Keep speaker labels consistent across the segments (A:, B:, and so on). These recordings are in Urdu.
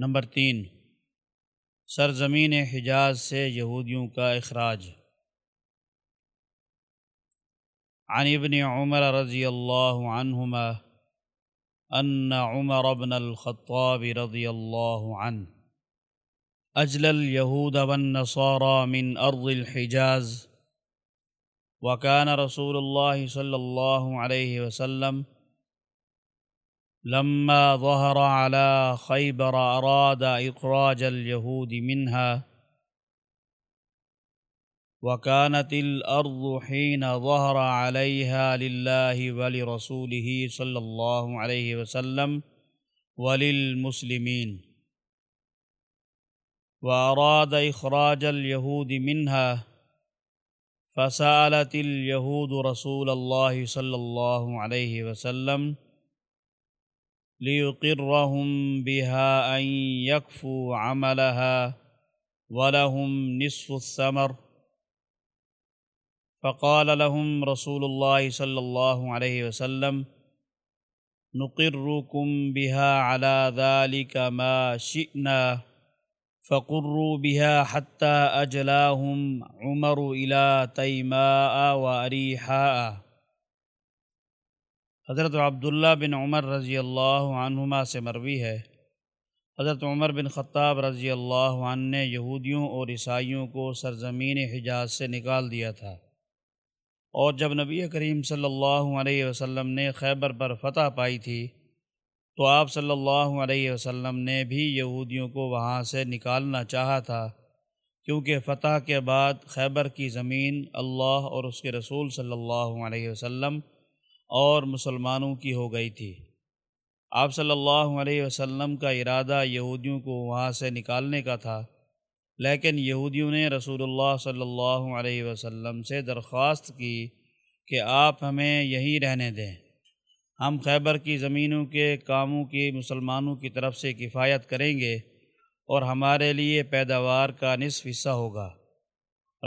A: نمبر تین، سرزمین حجاز سے یہودیوں کا اخراج۔ عن ابن عمر رضی اللہ عنہما، ان عمر بن الخطاب رضی اللہ عنہ اجل اليهود والنصارى من ارض الحجاز وكان رسول الله صلى الله عليه وسلم لما ظهر على خيبر أراد إخراج اليهود منها وكانت الأرض حين ظهر عليها لله ولرسوله صلى الله عليه وسلم وللمسلمين. وأراد إخراج اليهود منها فسألت اليهود رسول الله صلى الله عليه وسلم ليقرهم بها أن يكفوا عملها ولهم نصف الثمر فقال لهم رسول الله صلى الله عليه وسلم نقركم بها على ذلك ما شئنا فقروا بها حتى أجلاهم عمر إلى تيماء وأريحاء حضرت عبداللہ بن عمر رضی اللہ عنہما سے مروی ہے۔ حضرت عمر بن خطاب رضی اللہ عنہ نے یہودیوں اور عیسائیوں کو سرزمین حجاز سے نکال دیا تھا۔ اور جب نبی کریم صلی اللہ علیہ وسلم نے خیبر پر فتح پائی تھی، تو آپ صلی اللہ علیہ وسلم نے بھی یہودیوں کو وہاں سے نکالنا چاہا تھا، کیونکہ فتح کے بعد خیبر کی زمین اللہ اور اس کے رسول صلی اللہ علیہ وسلم اور مسلمانوں کی ہو گئی تھی۔ آپ صلی اللہ علیہ وسلم کا ارادہ یہودیوں کو وہاں سے نکالنے کا تھا، لیکن یہودیوں نے رسول اللہ صلی اللہ علیہ وسلم سے درخواست کی کہ آپ ہمیں یہیں رہنے دیں۔ ہم خیبر کی زمینوں کے کاموں کی مسلمانوں کی طرف سے کفایت کریں گے اور ہمارے لیے پیداوار کا نصف حصہ ہوگا۔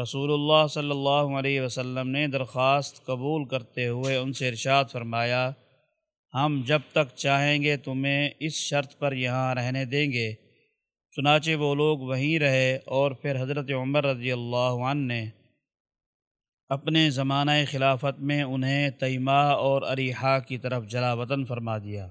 A: رسول اللہ صلی اللہ علیہ وسلم نے درخواست قبول کرتے ہوئے ان سے ارشاد فرمایا، ہم جب تک چاہیں گے تمہیں اس شرط پر یہاں رہنے دیں گے۔ چنانچہ وہ لوگ وہیں رہے اور پھر حضرت عمر رضی اللہ عنہ نے اپنے زمانہ خلافت میں انہیں تیمہ اور اریحا کی طرف جلا وطن فرما دیا۔